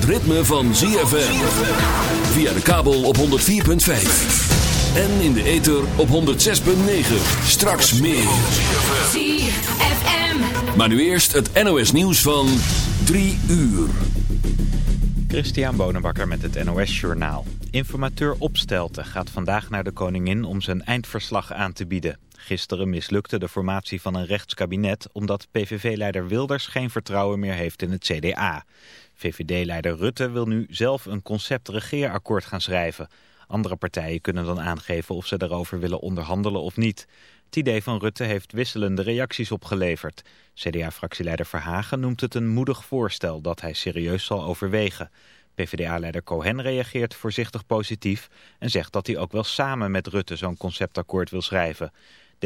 het ritme van ZFM. Via de kabel op 104.5. En in de ether op 106.9. Straks meer. ZFM. Maar nu eerst het NOS nieuws van 3 uur. Christian Bonenbakker met het NOS Journaal. Informateur Opstelten gaat vandaag naar de koningin om zijn eindverslag aan te bieden. Gisteren mislukte de formatie van een rechtskabinet omdat PVV-leider Wilders geen vertrouwen meer heeft in het CDA. VVD-leider Rutte wil nu zelf een concept regeerakkoord gaan schrijven. Andere partijen kunnen dan aangeven of ze daarover willen onderhandelen of niet. Het idee van Rutte heeft wisselende reacties opgeleverd. CDA-fractieleider Verhagen noemt het een moedig voorstel dat hij serieus zal overwegen. PvdA-leider Cohen reageert voorzichtig positief en zegt dat hij ook wel samen met Rutte zo'n conceptakkoord wil schrijven.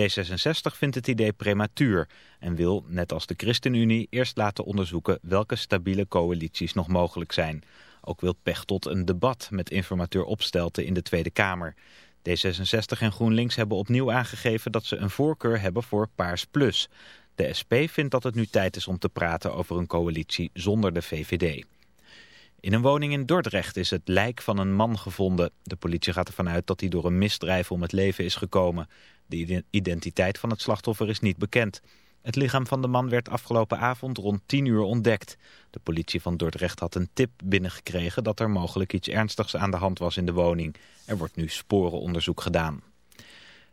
D66 vindt het idee prematuur en wil, net als de ChristenUnie, eerst laten onderzoeken welke stabiele coalities nog mogelijk zijn. Ook wil Pechtold een debat met informateur Opstelten in de Tweede Kamer. D66 en GroenLinks hebben opnieuw aangegeven dat ze een voorkeur hebben voor Paars Plus. De SP vindt dat het nu tijd is om te praten over een coalitie zonder de VVD. In een woning in Dordrecht is het lijk van een man gevonden. De politie gaat ervan uit dat hij door een misdrijf om het leven is gekomen. De identiteit van het slachtoffer is niet bekend. Het lichaam van de man werd afgelopen avond rond 10 uur ontdekt. De politie van Dordrecht had een tip binnengekregen dat er mogelijk iets ernstigs aan de hand was in de woning. Er wordt nu sporenonderzoek gedaan.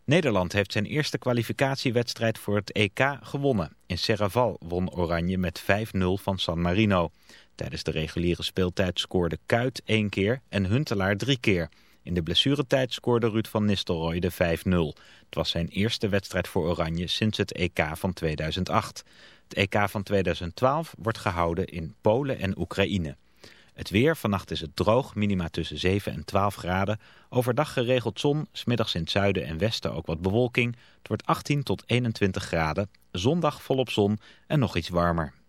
Nederland heeft zijn eerste kwalificatiewedstrijd voor het EK gewonnen. In Serraval won Oranje met 5-0 van San Marino. Tijdens de reguliere speeltijd scoorde Kuit één keer en Huntelaar drie keer. In de blessuretijd scoorde Ruud van Nistelrooy de 5-0. Het was zijn eerste wedstrijd voor Oranje sinds het EK van 2008. Het EK van 2012 wordt gehouden in Polen en Oekraïne. Het weer, vannacht is het droog, minima tussen 7 en 12 graden. Overdag geregeld zon, smiddags in het zuiden en westen ook wat bewolking. Het wordt 18 tot 21 graden. Zondag volop zon en nog iets warmer.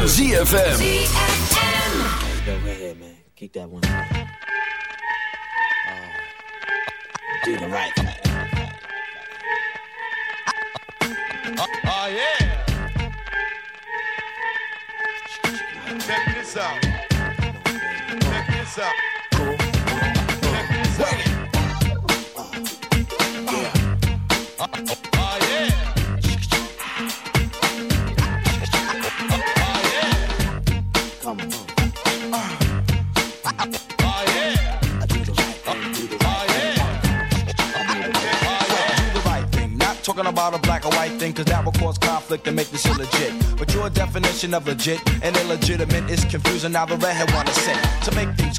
van ZFM. Go ahead, man. Keep that one. Uh, do the right thing. Oh, yeah. Check this out. Check this out. About a black or white thing, cause that will cause conflict and make this illegit. But your definition of legit and illegitimate is confusing. Now the redhead wanna say to make things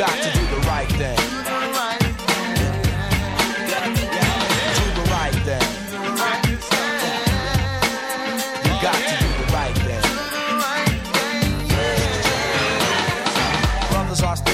got to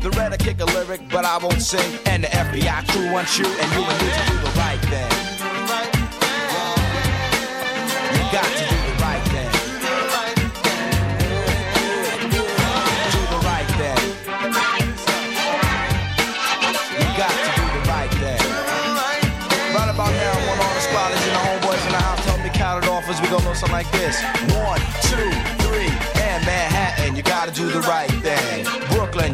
The red I kick a lyric, but I won't sing. And the FBI crew wants you, and you and me to do the right thing. You got to do the right thing. Do the right thing. You got to do the right thing. Right about now, I want all the squatters and the homeboys in the house help me count it off as we go know something like this. One, two, three, and Manhattan, you gotta do the right thing.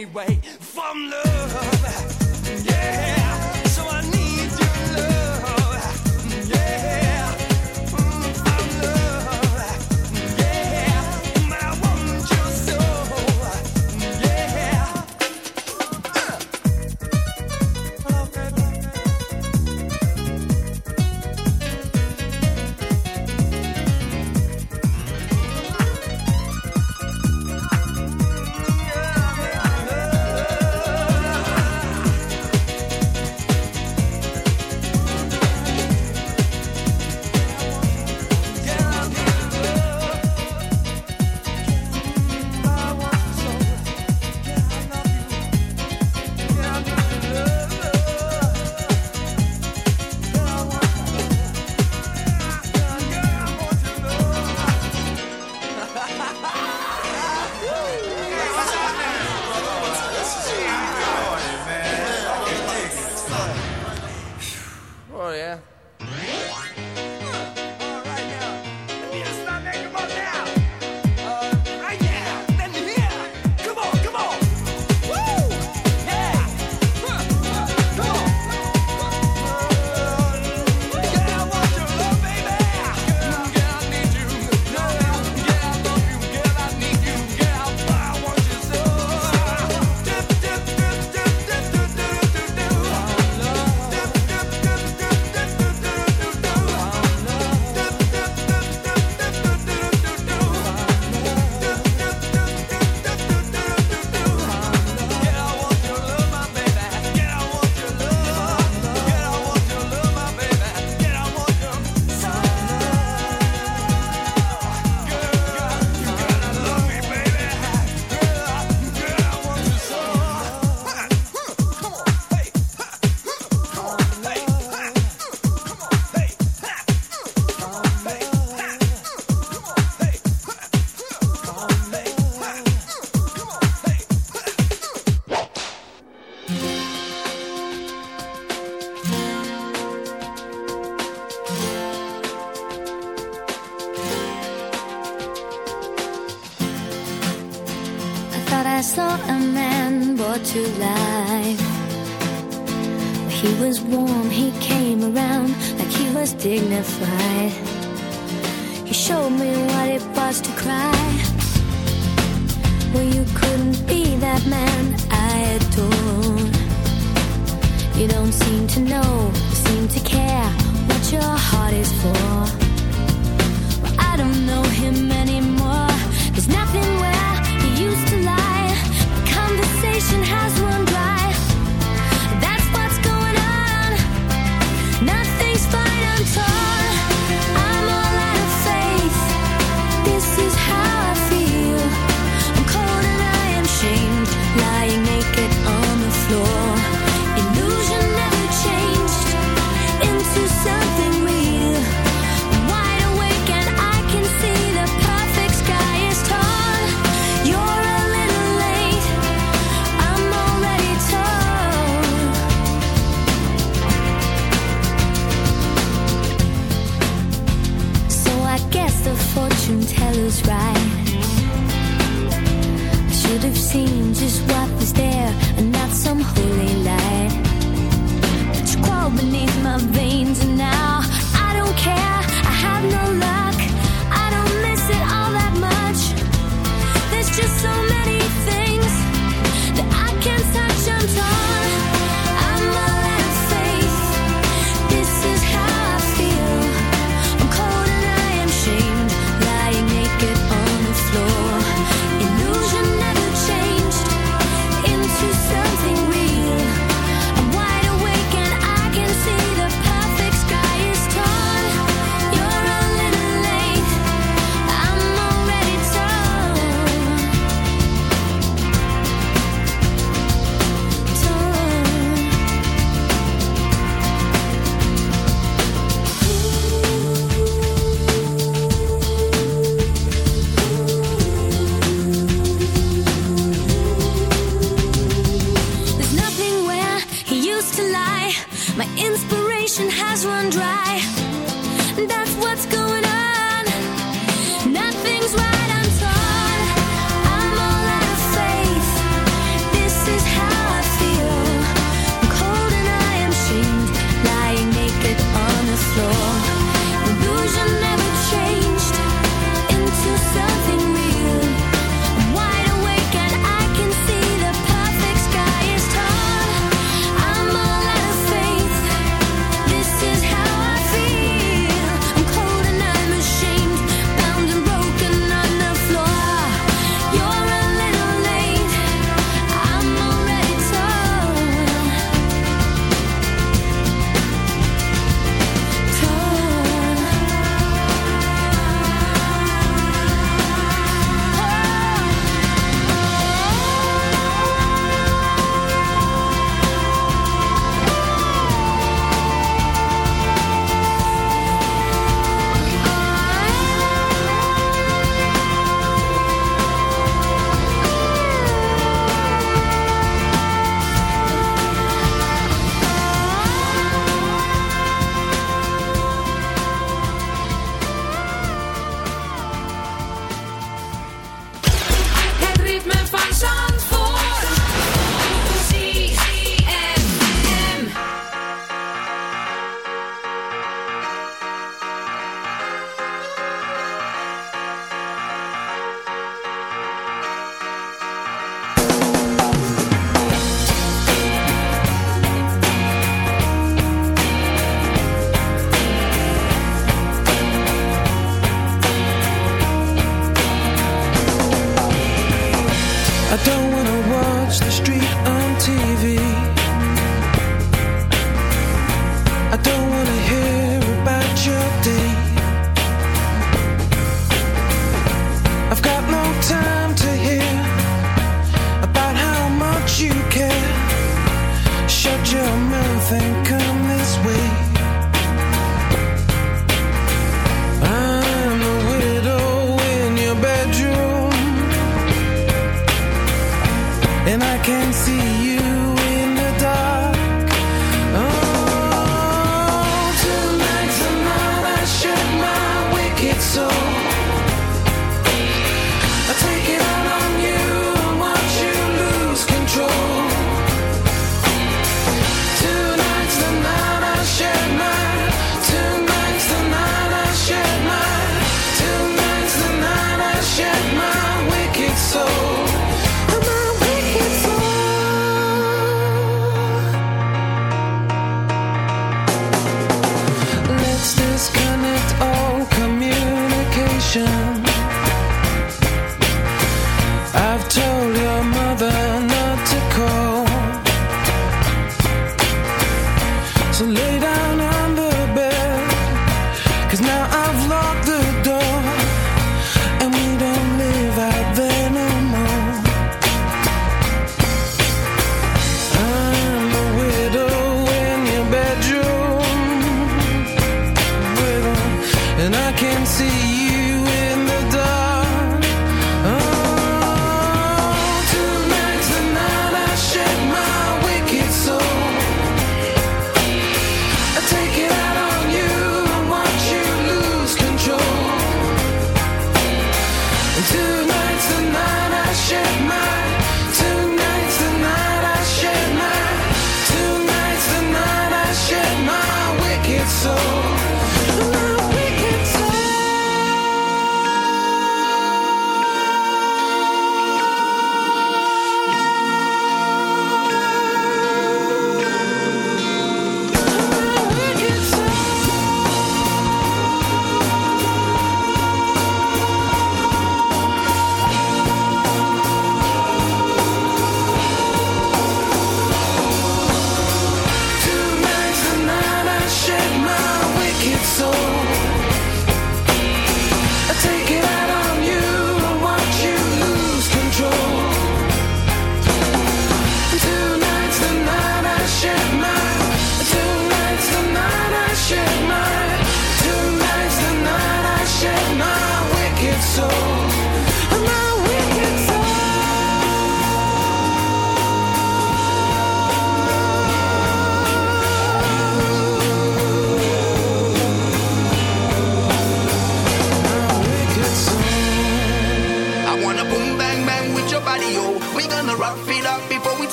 anyway from love. Yeah.